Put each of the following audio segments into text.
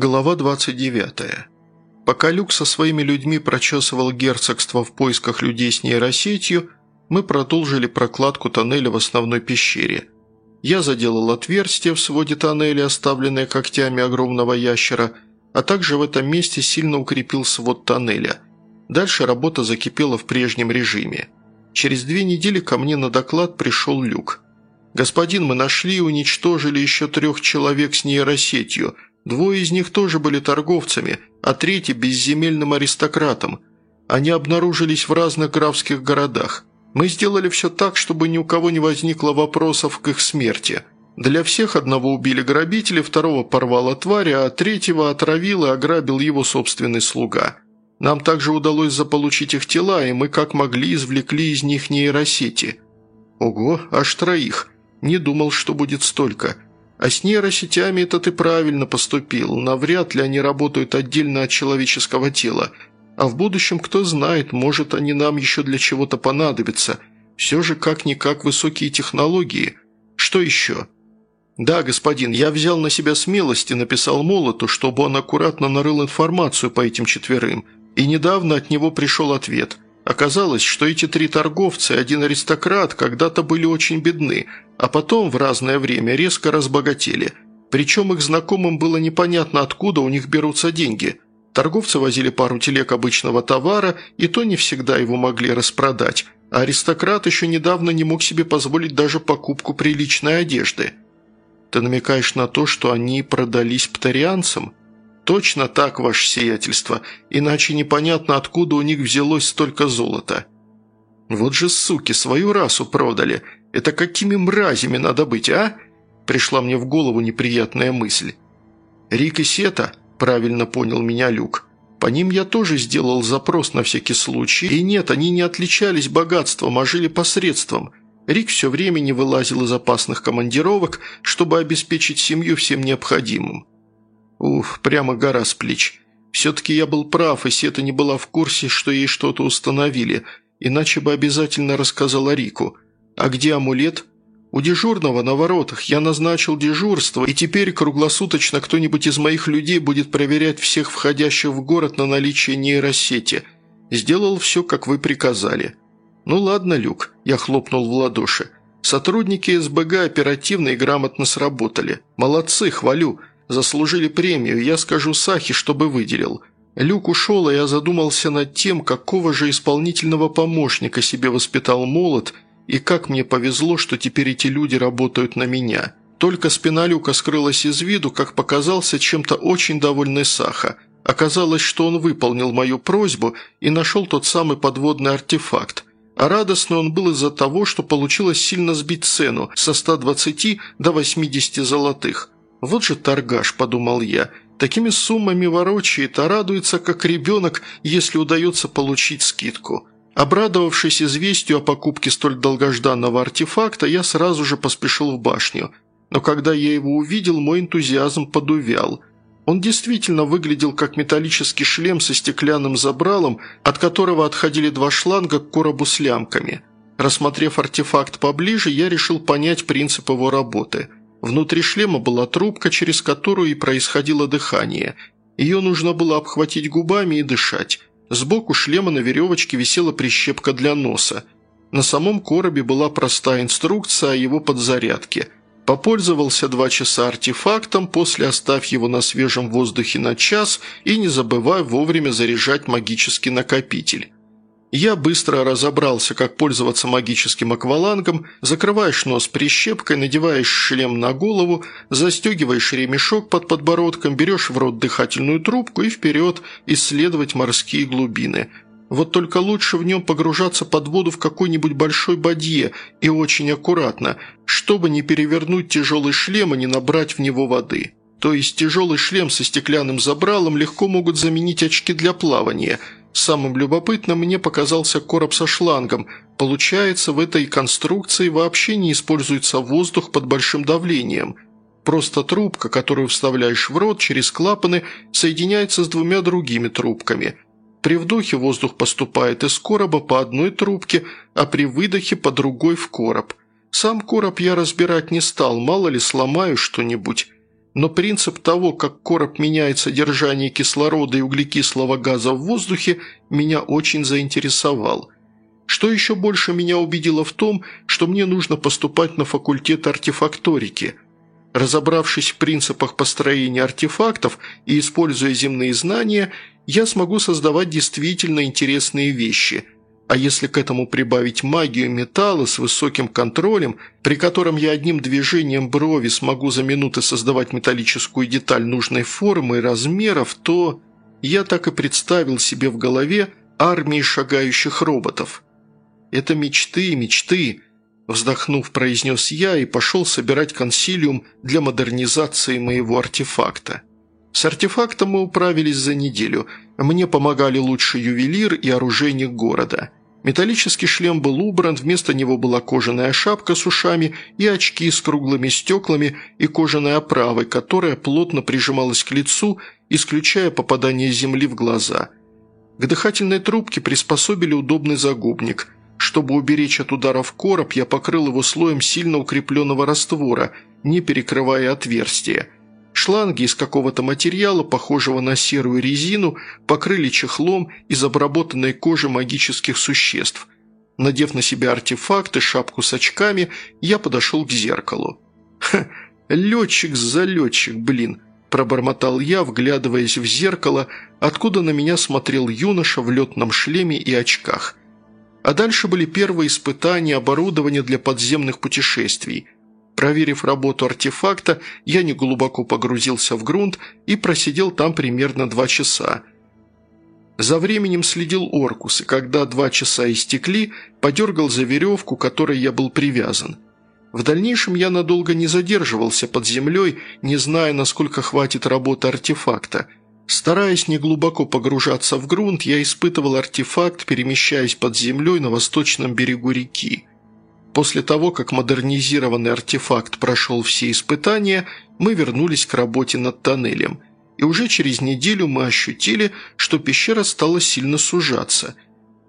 Глава 29. Пока Люк со своими людьми прочесывал герцогство в поисках людей с нейросетью, мы продолжили прокладку тоннеля в основной пещере. Я заделал отверстие в своде тоннеля, оставленное когтями огромного ящера, а также в этом месте сильно укрепил свод тоннеля. Дальше работа закипела в прежнем режиме. Через две недели ко мне на доклад пришел Люк. «Господин, мы нашли и уничтожили еще трех человек с нейросетью. Двое из них тоже были торговцами, а третий – безземельным аристократом. Они обнаружились в разных графских городах. Мы сделали все так, чтобы ни у кого не возникло вопросов к их смерти. Для всех одного убили грабители, второго порвала тварь, а третьего отравил и ограбил его собственный слуга. Нам также удалось заполучить их тела, и мы как могли извлекли из них нейросети. Ого, аж троих. Не думал, что будет столько. А с нейросетями это ты правильно поступил. Навряд ли они работают отдельно от человеческого тела – а в будущем, кто знает, может, они нам еще для чего-то понадобятся. Все же как-никак высокие технологии. Что еще?» «Да, господин, я взял на себя смелость и написал Молоту, чтобы он аккуратно нарыл информацию по этим четверым. И недавно от него пришел ответ. Оказалось, что эти три торговца и один аристократ когда-то были очень бедны, а потом в разное время резко разбогатели. Причем их знакомым было непонятно, откуда у них берутся деньги». Торговцы возили пару телег обычного товара, и то не всегда его могли распродать, а аристократ еще недавно не мог себе позволить даже покупку приличной одежды. Ты намекаешь на то, что они продались птарианцам? Точно так, ваше сиятельство, иначе непонятно, откуда у них взялось столько золота. Вот же суки, свою расу продали. Это какими мразями надо быть, а? Пришла мне в голову неприятная мысль. Рик и Сета – правильно понял меня Люк. По ним я тоже сделал запрос на всякий случай. И нет, они не отличались богатством, а жили посредством. Рик все время не вылазил из опасных командировок, чтобы обеспечить семью всем необходимым. Ух, прямо гора с плеч. Все-таки я был прав, и Сета не была в курсе, что ей что-то установили, иначе бы обязательно рассказала Рику. А где амулет? У дежурного на воротах я назначил дежурство, и теперь круглосуточно кто-нибудь из моих людей будет проверять всех входящих в город на наличие нейросети. Сделал все, как вы приказали». «Ну ладно, Люк», – я хлопнул в ладоши. «Сотрудники СБГ оперативно и грамотно сработали. Молодцы, хвалю. Заслужили премию, я скажу Сахи, чтобы выделил». Люк ушел, и я задумался над тем, какого же исполнительного помощника себе воспитал молот – и как мне повезло, что теперь эти люди работают на меня. Только спина Люка скрылась из виду, как показался чем-то очень довольный Саха. Оказалось, что он выполнил мою просьбу и нашел тот самый подводный артефакт. А радостный он был из-за того, что получилось сильно сбить цену со 120 до 80 золотых. «Вот же торгаш», – подумал я, – «такими суммами ворочает, а радуется, как ребенок, если удается получить скидку». Обрадовавшись известию о покупке столь долгожданного артефакта, я сразу же поспешил в башню. Но когда я его увидел, мой энтузиазм подувял. Он действительно выглядел как металлический шлем со стеклянным забралом, от которого отходили два шланга к коробу с лямками. Рассмотрев артефакт поближе, я решил понять принцип его работы. Внутри шлема была трубка, через которую и происходило дыхание. Ее нужно было обхватить губами и дышать. Сбоку шлема на веревочке висела прищепка для носа. На самом коробе была простая инструкция о его подзарядке. Попользовался два часа артефактом, после оставь его на свежем воздухе на час и не забывай вовремя заряжать магический накопитель. Я быстро разобрался, как пользоваться магическим аквалангом, закрываешь нос прищепкой, надеваешь шлем на голову, застегиваешь ремешок под подбородком, берешь в рот дыхательную трубку и вперед исследовать морские глубины. Вот только лучше в нем погружаться под воду в какой-нибудь большой бадье и очень аккуратно, чтобы не перевернуть тяжелый шлем и не набрать в него воды. То есть тяжелый шлем со стеклянным забралом легко могут заменить очки для плавания – Самым любопытным мне показался короб со шлангом. Получается, в этой конструкции вообще не используется воздух под большим давлением. Просто трубка, которую вставляешь в рот через клапаны, соединяется с двумя другими трубками. При вдохе воздух поступает из короба по одной трубке, а при выдохе по другой в короб. Сам короб я разбирать не стал, мало ли сломаю что-нибудь. Но принцип того, как короб меняет содержание кислорода и углекислого газа в воздухе, меня очень заинтересовал. Что еще больше меня убедило в том, что мне нужно поступать на факультет артефакторики. Разобравшись в принципах построения артефактов и используя земные знания, я смогу создавать действительно интересные вещи – а если к этому прибавить магию металла с высоким контролем, при котором я одним движением брови смогу за минуты создавать металлическую деталь нужной формы и размеров, то я так и представил себе в голове армии шагающих роботов. «Это мечты, мечты», – вздохнув, произнес я и пошел собирать консилиум для модернизации моего артефакта. С артефактом мы управились за неделю. Мне помогали лучший ювелир и оружейник города – Металлический шлем был убран, вместо него была кожаная шапка с ушами и очки с круглыми стеклами и кожаной оправой, которая плотно прижималась к лицу, исключая попадание земли в глаза. К дыхательной трубке приспособили удобный загубник. Чтобы уберечь от ударов короб, я покрыл его слоем сильно укрепленного раствора, не перекрывая отверстия – Шланги из какого-то материала, похожего на серую резину, покрыли чехлом из обработанной кожи магических существ. Надев на себя артефакты, шапку с очками, я подошел к зеркалу. «Ха, летчик-залетчик, блин!» – пробормотал я, вглядываясь в зеркало, откуда на меня смотрел юноша в летном шлеме и очках. А дальше были первые испытания оборудования для подземных путешествий – Проверив работу артефакта, я неглубоко погрузился в грунт и просидел там примерно два часа. За временем следил Оркус, и когда два часа истекли, подергал за веревку, которой я был привязан. В дальнейшем я надолго не задерживался под землей, не зная, насколько хватит работы артефакта. Стараясь не глубоко погружаться в грунт, я испытывал артефакт, перемещаясь под землей на восточном берегу реки. После того, как модернизированный артефакт прошел все испытания, мы вернулись к работе над тоннелем. И уже через неделю мы ощутили, что пещера стала сильно сужаться.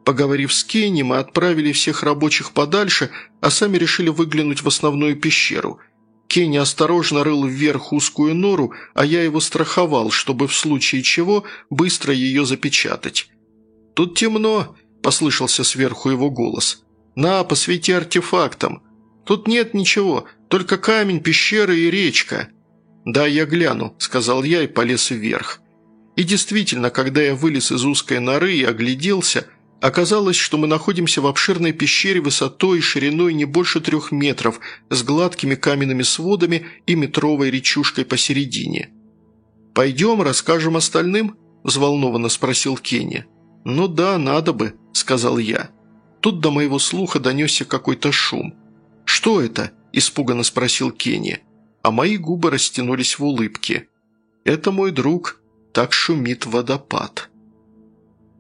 Поговорив с Кенни, мы отправили всех рабочих подальше, а сами решили выглянуть в основную пещеру. Кенни осторожно рыл вверх узкую нору, а я его страховал, чтобы в случае чего быстро ее запечатать. «Тут темно», – послышался сверху его голос. «На, посвети артефактом. Тут нет ничего, только камень, пещера и речка». «Да, я гляну», – сказал я и полез вверх. И действительно, когда я вылез из узкой норы и огляделся, оказалось, что мы находимся в обширной пещере высотой и шириной не больше трех метров, с гладкими каменными сводами и метровой речушкой посередине. «Пойдем, расскажем остальным?» – взволнованно спросил Кенни. «Ну да, надо бы», – сказал я. Тут до моего слуха донесся какой-то шум. «Что это?» – испуганно спросил Кенни. А мои губы растянулись в улыбке. «Это мой друг. Так шумит водопад».